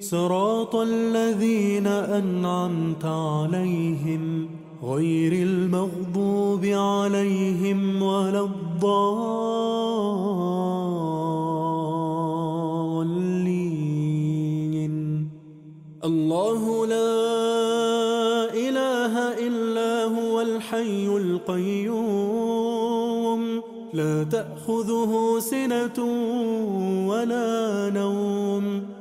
صراط الذين أنعمت عليهم غير المغضوب عليهم ولا الضالين. الله لا إله إلا هو الحي القيوم. لا تأخذه سنة ولا نوم.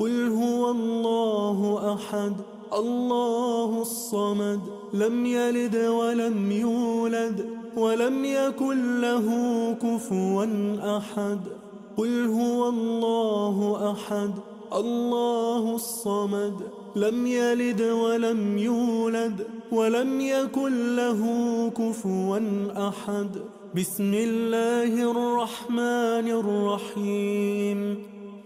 قل هو الله أحد الله الصمد لم يلد ولم يولد ولم يكن له كفوا أحد. قل هو الله أحد الله الصمد لم يلد ولم يولد ولم يكن له كفوا أحد. بسم الله الرحمن الرحيم.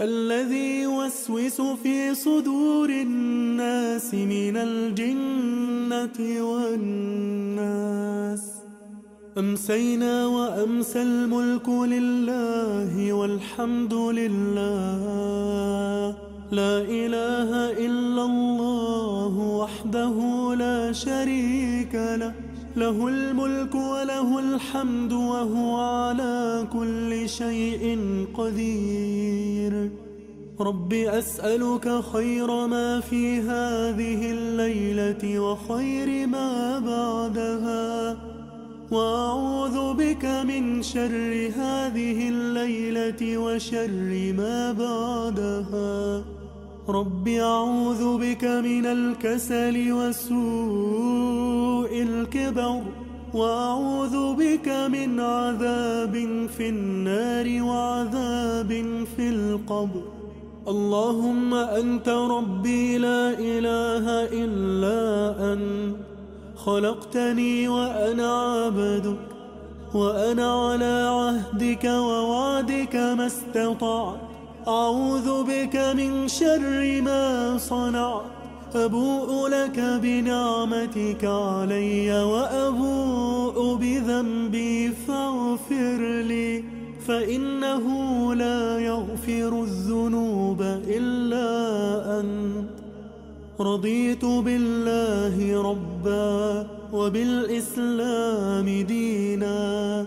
الذي يوسوس في صدور الناس من الجنة والناس. أمسينا وأمسى الملك لله والحمد لله. لا إله إلا الله وحده لا شريك له. له الملك وله الحمد وهو على كل شيء قدير. رب أسألك خير ما في هذه الليلة وخير ما بعدها. وأعوذ بك من شر هذه الليلة وشر ما بعدها. رب أعوذ بك من الكسل وسوء الكبر وأعوذ بك من عذاب في النار وعذاب في القبر. اللهم أنت ربي لا إله إلا أنت خلقتني وأنا عبدك وأنا على عهدك ووعدك ما استطعت. أعوذ بك من شر ما صنعت أبوء لك بنعمتك علي وأبوء بذنبي فاغفر لي فإنه لا يغفر الذنوب إلا أنت. رضيت بالله ربا وبالإسلام دينا.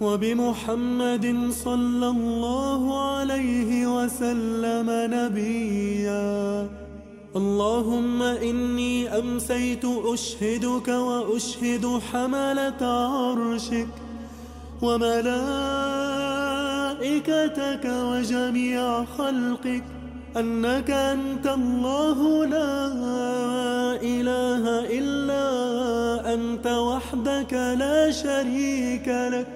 وبمحمد صلى الله عليه وسلم نبيا. اللهم إني أمسيت أشهدك وأشهد حملة عرشك وملائكتك وجميع خلقك. أنك أنت الله لا إله إلا أنت وحدك لا شريك لك.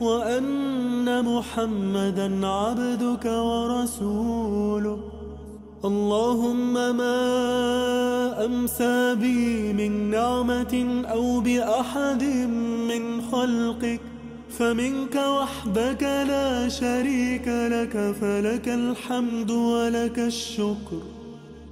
وأن محمدا عبدك ورسولك. اللهم ما أمسى بي من نعمة أو بأحد من خلقك. فمنك وحدك لا شريك لك فلك الحمد ولك الشكر.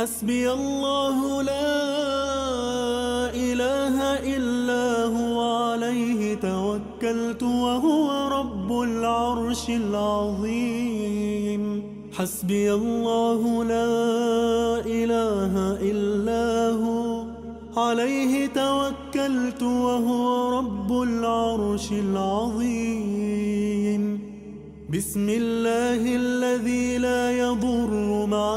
حسبي الله لا إله إلا هو عليه توكلت وهو رب العرش العظيم. حسبي الله لا إله إلا هو عليه توكلت وهو رب العرش العظيم. بسم الله الذي لا يضر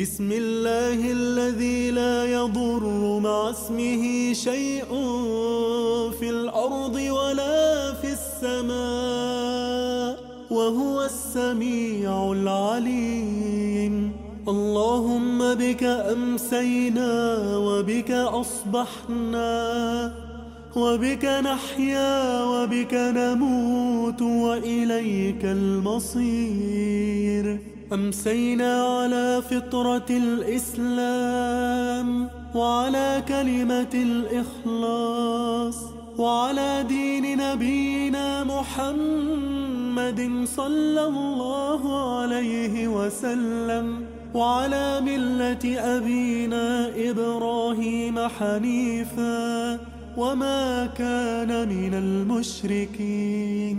بسم الله الذي لا يضر مع اسمه شيء في الأرض ولا في السماء وهو السميع العليم. اللهم بك أمسينا وبك أصبحنا وبك نحيا وبك نموت وإليك المصير. أمسينا على فطرة الإسلام وعلى كلمة الإخلاص وعلى دين نبينا محمد صلى الله عليه وسلم وعلى ملة أبينا إبراهيم حنيفا وما كان من المشركين.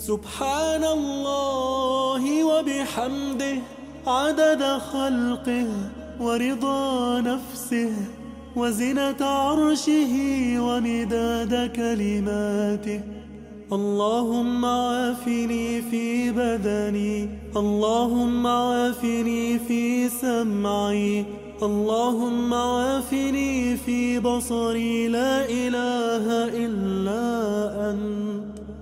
سبحان الله وبحمده عدد خلقه ورضا نفسه وزنة عرشه ومداد كلماته. اللهم عافني في بدني اللهم عافني في سمعي اللهم عافني في بصري. لا إله إلا أنت.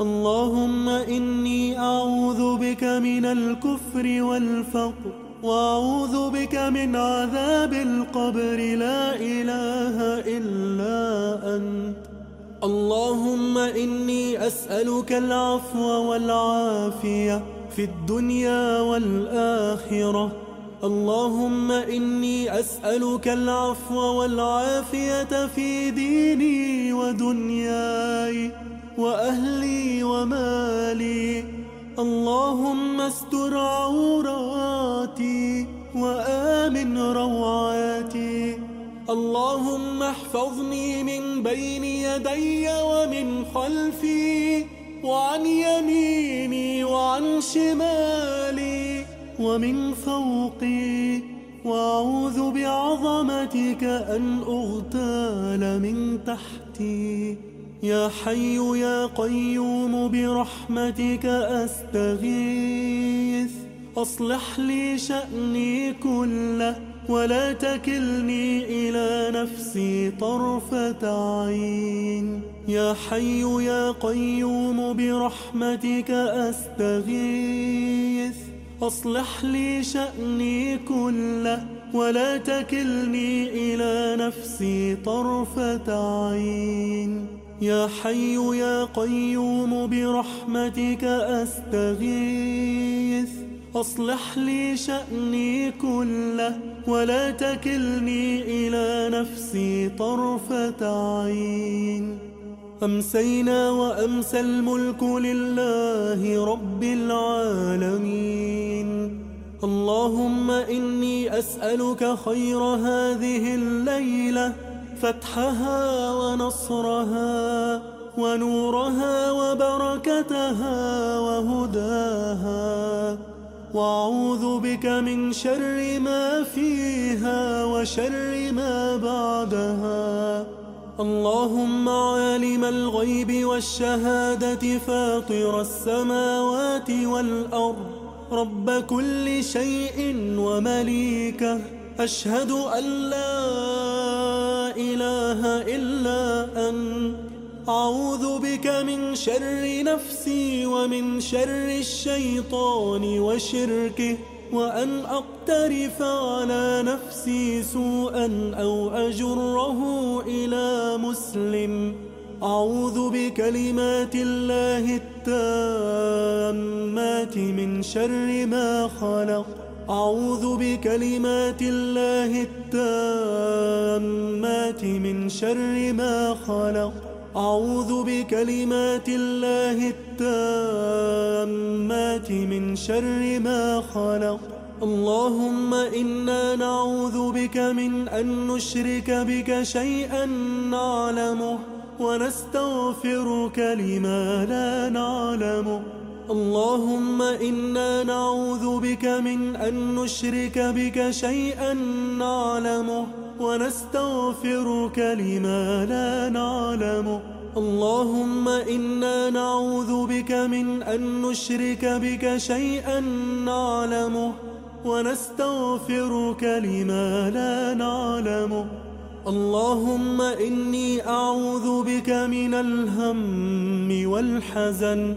اللهم إني أعوذ بك من الكفر والفقر وأعوذ بك من عذاب القبر. لا إله إلا أنت. اللهم إني أسألك العفو والعافية في الدنيا والآخرة. اللهم إني أسألك العفو والعافية في ديني ودنياي. وأهلي ومالي. اللهم استر عوراتي وآمن روعاتي. اللهم احفظني من بين يدي ومن خلفي وعن يميني وعن شمالي ومن فوقي. وأعوذ بعظمتك أن أغتال من تحتي. يا حي يا قيوم برحمتك أستغيث. أصلح لي شأني كله ولا تكلني إلى نفسي طرفة عين. يا حي يا قيوم برحمتك أستغيث. أصلح لي شأني كله ولا تكلني إلى نفسي طرفة عين. يا حي يا قيوم برحمتك أستغيث. أصلح لي شأني كله ولا تكلني إلى نفسي طرفة عين. أمسينا وأمسى الملك لله رب العالمين. اللهم إني أسألك خير هذه الليلة فتحها ونصرها ونورها وبركتها وهداها. وأعوذ بك من شر ما فيها وشر ما بعدها. اللهم عالم الغيب والشهادة فاطر السماوات والأرض. رب كل شيء ومليكه. أشهد أن لا إله إلا أنت أعوذ بك من شر نفسي ومن شر الشيطان وشركه وأن أقترف على نفسي سوءا أو أجره إلى مسلم. أعوذ بكلمات الله التامات من شر ما خلق. أعوذ بكلمات الله التامات من شر ما خلق. أعوذ بكلمات الله التامات من شر ما خلق. اللهم إنا نعوذ بك من أن نشرك بك شيئا نعلمه ونستغفرك لما لا نعلمه. اللهم إنا نعوذ بك من أن نشرك بك شيئا نعلمه ونستغفرك لما لا نعلم اللهم إنا نعوذ بك من أن نشرك بك شيئا نعلمه ونستغفرك لما لا نعلم اللهم إني أعوذ بك من الهم والحزن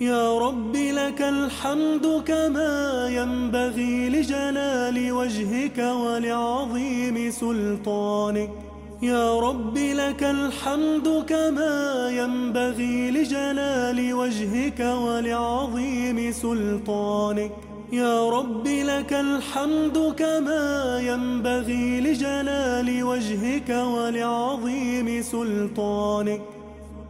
يا رب لك الحمد كما ينبغي لجلال وجهك ولعظيم سلطانك. يا رب لك الحمد كما ينبغي لجلال وجهك ولعظيم سلطانك. يا رب لك الحمد كما ينبغي لجلال وجهك ولعظيم سلطانك.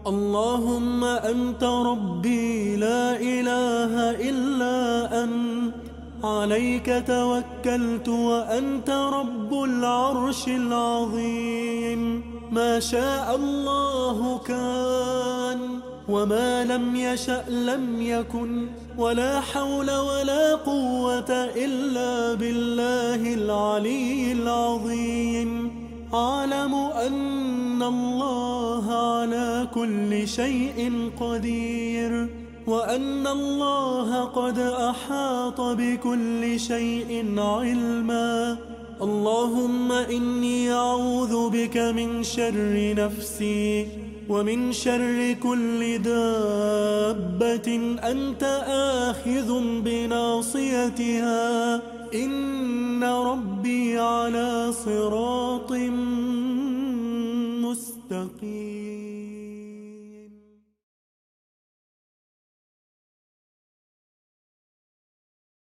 اللهم أنت ربي لا إله إلا أنت. عليك توكلت وأنت رب العرش العظيم. ما شاء الله كان وما لم يشأ لم يكن. ولا حول ولا قوة إلا بالله العلي العظيم. أعلم أن الله على كل شيء قدير وأن الله قد أحاط بكل شيء علما. اللهم إني أعوذ بك من شر نفسي ومن شر كل دابة أنت آخذ بناصيتها. إن ربي على صراط مستقيم.